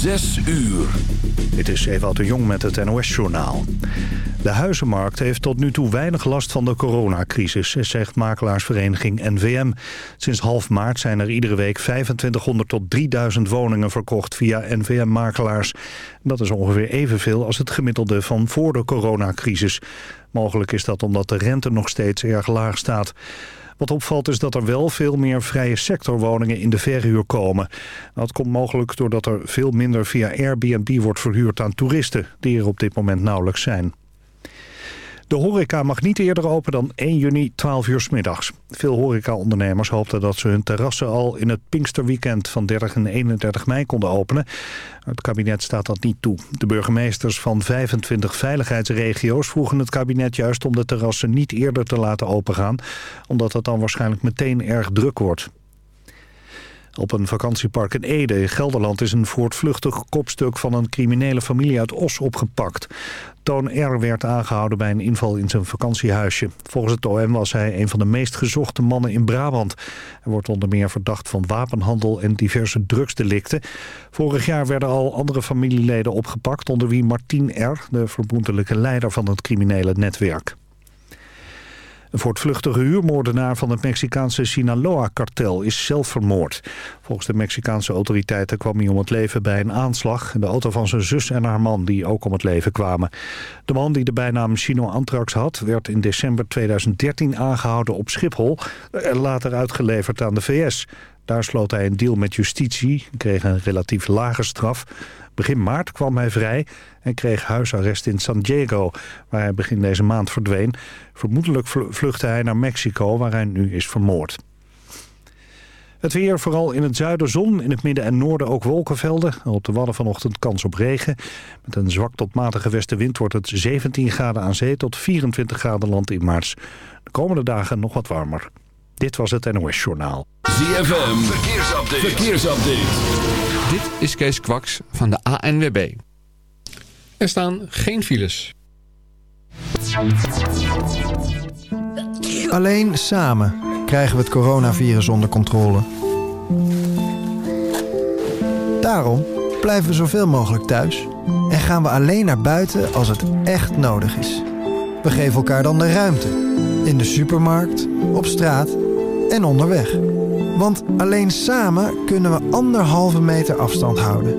Zes uur. Dit is Ewout de Jong met het NOS-journaal. De huizenmarkt heeft tot nu toe weinig last van de coronacrisis, zegt makelaarsvereniging NVM. Sinds half maart zijn er iedere week 2500 tot 3000 woningen verkocht via NVM-makelaars. Dat is ongeveer evenveel als het gemiddelde van voor de coronacrisis. Mogelijk is dat omdat de rente nog steeds erg laag staat. Wat opvalt is dat er wel veel meer vrije sectorwoningen in de verhuur komen. Dat komt mogelijk doordat er veel minder via Airbnb wordt verhuurd aan toeristen... die er op dit moment nauwelijks zijn. De horeca mag niet eerder open dan 1 juni 12 uur s middags. Veel horecaondernemers hoopten dat ze hun terrassen al in het Pinksterweekend van 30 en 31 mei konden openen. Het kabinet staat dat niet toe. De burgemeesters van 25 veiligheidsregio's vroegen het kabinet juist om de terrassen niet eerder te laten opengaan, omdat het dan waarschijnlijk meteen erg druk wordt. Op een vakantiepark in Ede Gelderland is een voortvluchtig kopstuk van een criminele familie uit Os opgepakt. Toon R. werd aangehouden bij een inval in zijn vakantiehuisje. Volgens het OM was hij een van de meest gezochte mannen in Brabant. Hij wordt onder meer verdacht van wapenhandel en diverse drugsdelicten. Vorig jaar werden al andere familieleden opgepakt... onder wie Martien R., de vermoedelijke leider van het criminele netwerk. Een voortvluchtige huurmoordenaar van het Mexicaanse Sinaloa-kartel is zelf vermoord. Volgens de Mexicaanse autoriteiten kwam hij om het leven bij een aanslag... de auto van zijn zus en haar man die ook om het leven kwamen. De man die de bijnaam Chino Antrax had... werd in december 2013 aangehouden op Schiphol... en later uitgeleverd aan de VS. Daar sloot hij een deal met justitie, kreeg een relatief lage straf... Begin maart kwam hij vrij en kreeg huisarrest in San Diego, waar hij begin deze maand verdween. Vermoedelijk vluchtte hij naar Mexico, waar hij nu is vermoord. Het weer, vooral in het zuiden zon, in het midden en noorden ook wolkenvelden. Op de Wadden vanochtend kans op regen. Met een zwak tot matige westenwind wordt het 17 graden aan zee tot 24 graden land in maart. De komende dagen nog wat warmer. Dit was het NOS Journaal. ZFM, verkeersupdate. verkeersupdate. Dit is Kees Kwaks van de ANWB. Er staan geen files. Alleen samen krijgen we het coronavirus onder controle. Daarom blijven we zoveel mogelijk thuis en gaan we alleen naar buiten als het echt nodig is. We geven elkaar dan de ruimte. In de supermarkt, op straat en onderweg. Want alleen samen kunnen we anderhalve meter afstand houden.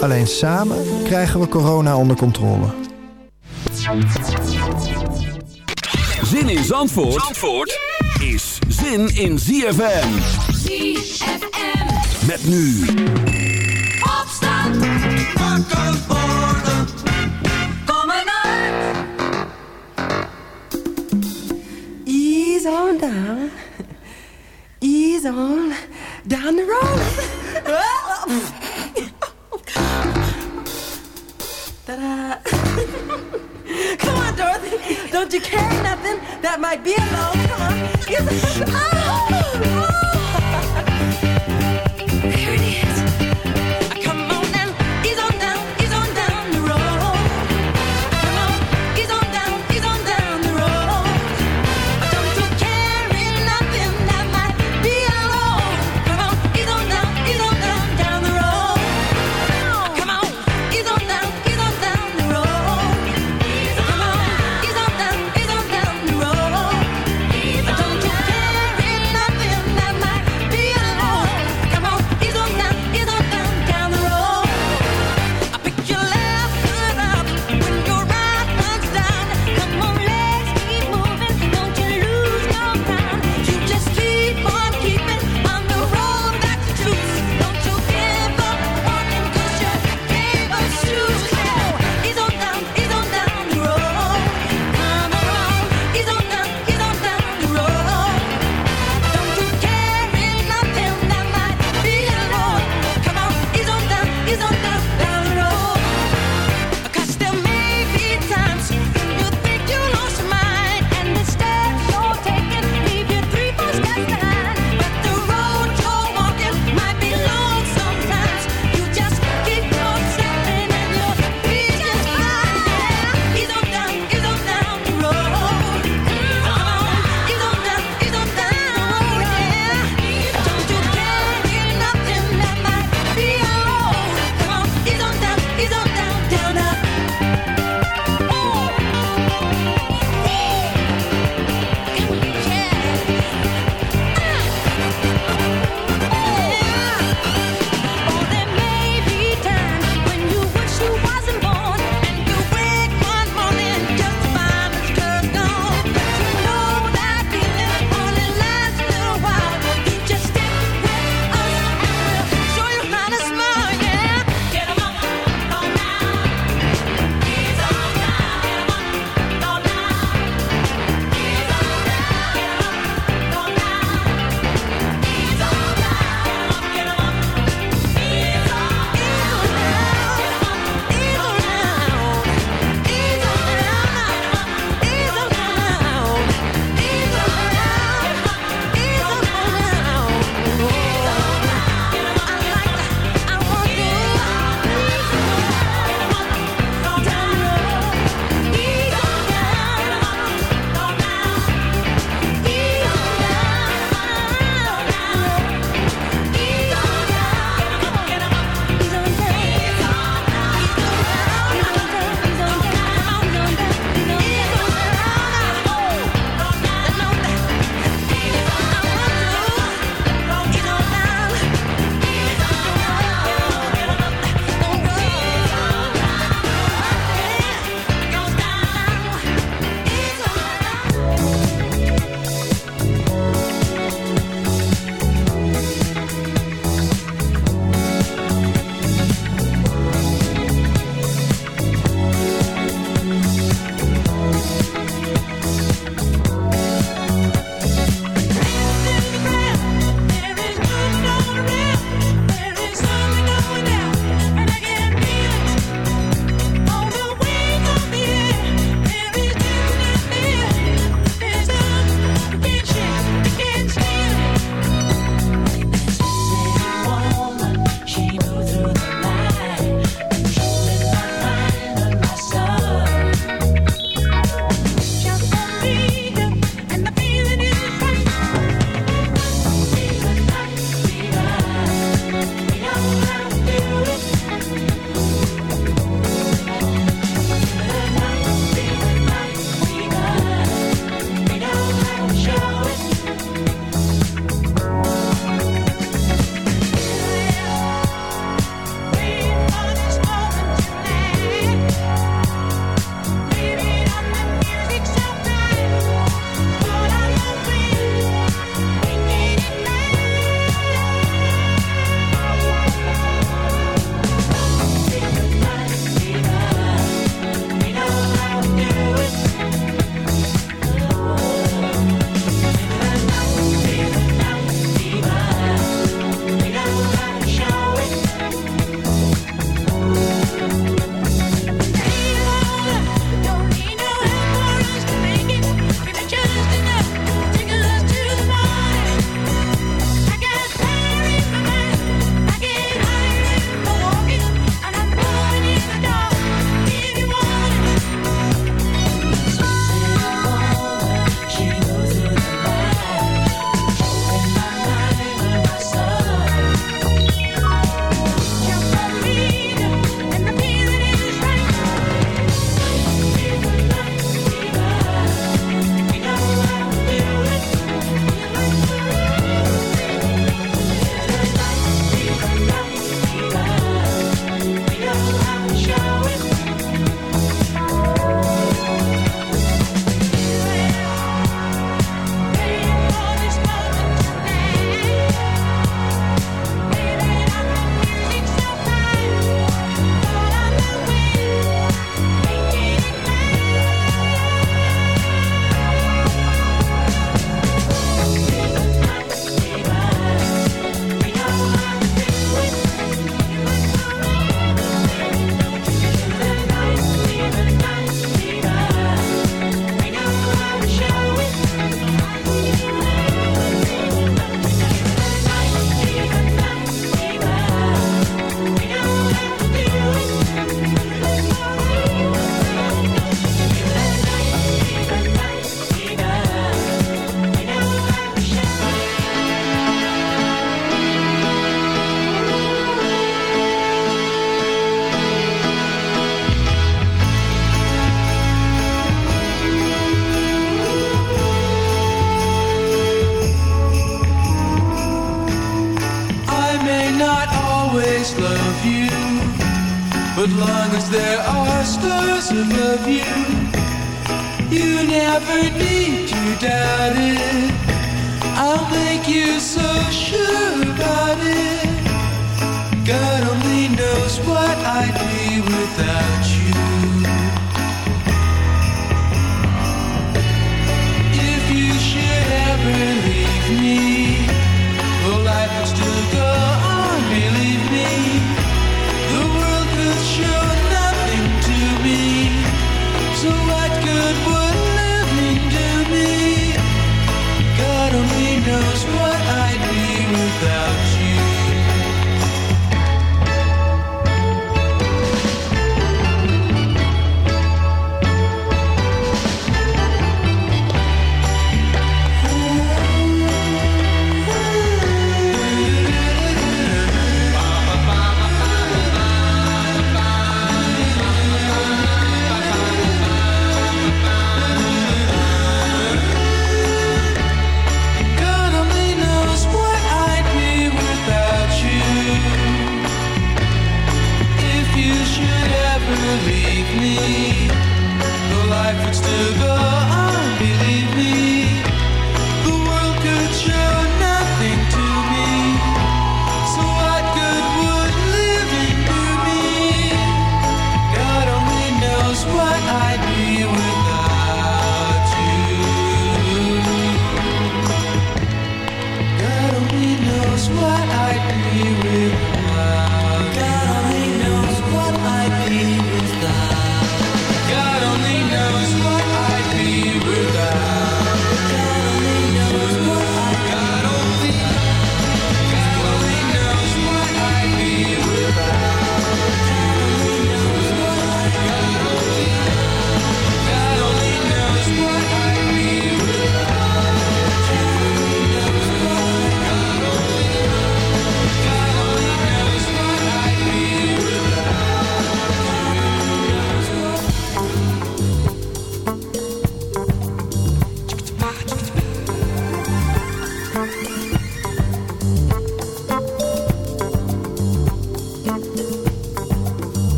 Alleen samen krijgen we corona onder controle. Zin in Zandvoort, Zandvoort is zin in ZFM. ZFM. Met nu. Opstand. Wakker worden. Kom uit. Ease on down. Ease on down the road. Ta-da. Come on, Dorothy. Don't you carry nothing that might be alone. Come on. Oh, oh.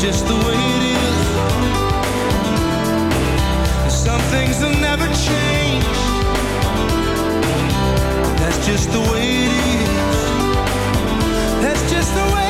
just the way it is. Some things will never change. That's just the way it is. That's just the way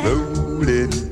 rolling,